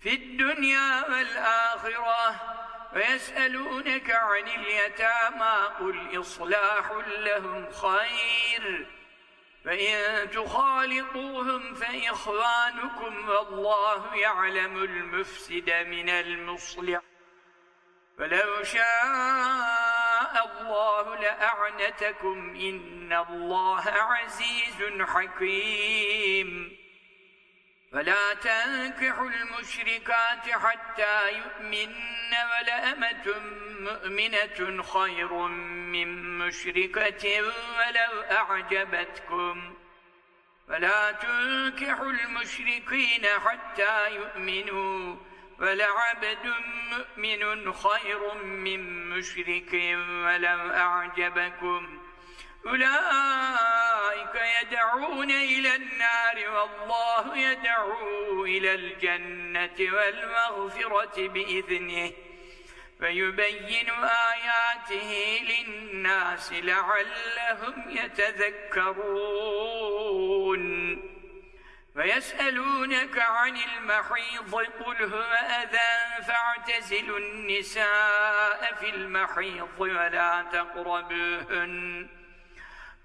في الدنيا والآخرة ويسألونك عن اليتامى قل إصلاح لهم خير فإن تخالطوهم فإخوانكم والله يعلم المفسد من المصلح فلو شاء الله لأعنتكم إن الله عزيز حكيم فلا تنكحوا المشركات حتى يؤمن ولأمة مؤمنة خير من مشركة ولو أعجبتكم. فلا تنكحوا المشركين حتى يؤمنوا ولعبد مؤمن خير من مشرك ولو أعجبكم. أولئك يدعون إلى النار والله يدعو إلى الجنة والمغفرة بإذنه فيبين آياته للناس لعلهم يتذكرون ويسألونك عن المحيض قل هو أذى فاعتزلوا النساء في المحيض ولا تقربوهن